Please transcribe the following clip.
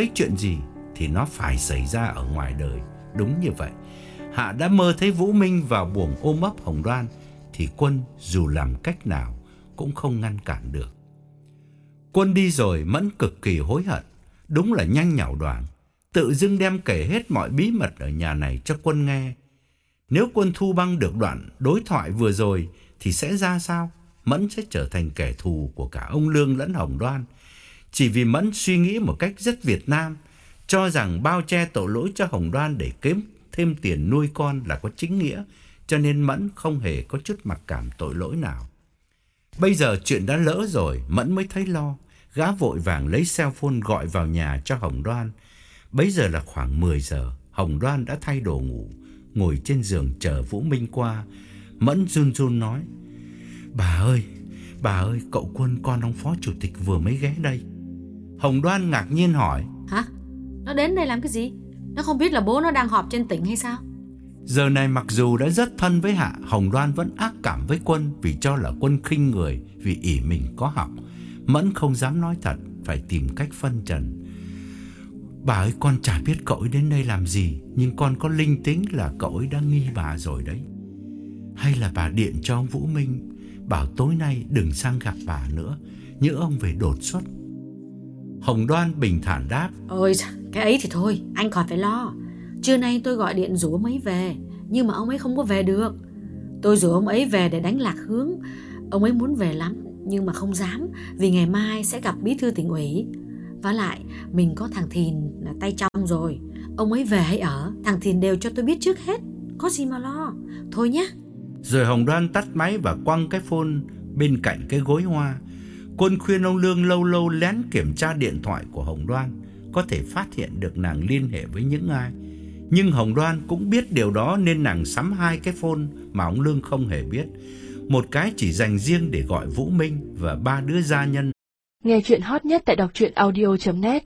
thấy chuyện gì thì nó phải xảy ra ở ngoài đời, đúng như vậy. Hạ đã mơ thấy Vũ Minh vào buồng ôm ấp Hồng Đoan thì Quân dù làm cách nào cũng không ngăn cản được. Quân đi rồi Mẫn cực kỳ hối hận, đúng là nhanh nhảu đoạn tự dưng đem kể hết mọi bí mật ở nhà này cho Quân nghe. Nếu Quân thu băng được đoạn đối thoại vừa rồi thì sẽ ra sao? Mẫn sẽ trở thành kẻ thù của cả ông Lương lẫn Hồng Đoan chỉ vì Mẫn suy nghĩ một cách rất Việt Nam, cho rằng bao che tội lỗi cho Hồng Đoan để kiếm thêm tiền nuôi con là có chính nghĩa, cho nên Mẫn không hề có chút mặc cảm tội lỗi nào. Bây giờ chuyện đã lỡ rồi, Mẫn mới thấy lo, gã vội vàng lấy cell phone gọi vào nhà cho Hồng Đoan. Bấy giờ là khoảng 10 giờ, Hồng Đoan đã thay đồ ngủ, ngồi trên giường chờ Vũ Minh qua. Mẫn run run nói: "Bà ơi, bà ơi, cậu Quân con ông phó chủ tịch vừa mới ghé đây." Hồng Đoan ngạc nhiên hỏi Hả? Nó đến đây làm cái gì? Nó không biết là bố nó đang họp trên tỉnh hay sao? Giờ này mặc dù đã rất thân với Hạ Hồng Đoan vẫn ác cảm với Quân Vì cho là Quân khinh người Vì ỷ mình có học Mẫn không dám nói thật Phải tìm cách phân trần Bà ơi con chả biết cậu ấy đến đây làm gì Nhưng con có linh tính là cậu ấy đang nghi bà rồi đấy Hay là bà điện cho ông Vũ Minh Bảo tối nay đừng sang gặp bà nữa Nhớ ông về đột xuất Hồng Đoan bình thản đáp. Ôi cái ấy thì thôi Anh còn phải lo. Trưa nay tôi gọi điện rủ ông ấy về Nhưng mà ông ấy không có về được. Tôi rủ ông ấy về để đánh lạc hướng. Ông ấy muốn về lắm Nhưng mà không dám Vì ngày mai sẽ gặp bí thư tỉnh ủy. Và lại mình có thằng Thìn là tay trong rồi. Ông ấy về hay ở Thằng Thìn đều cho tôi biết trước hết. Có gì mà lo. Thôi nhé Rồi Hồng Đoan tắt máy và quăng cái phone bên cạnh cái gối hoa Quân khuyên ông Lương lâu lâu lén kiểm tra điện thoại của Hồng Đoan, có thể phát hiện được nàng liên hệ với những ai. Nhưng Hồng Đoan cũng biết điều đó nên nàng sắm hai cái phone mà ông Lương không hề biết. một cái chỉ dành riêng để gọi Vũ Minh và ba đứa gia nhân. Nghe chuyện hot nhất tại đọc truyện audio.net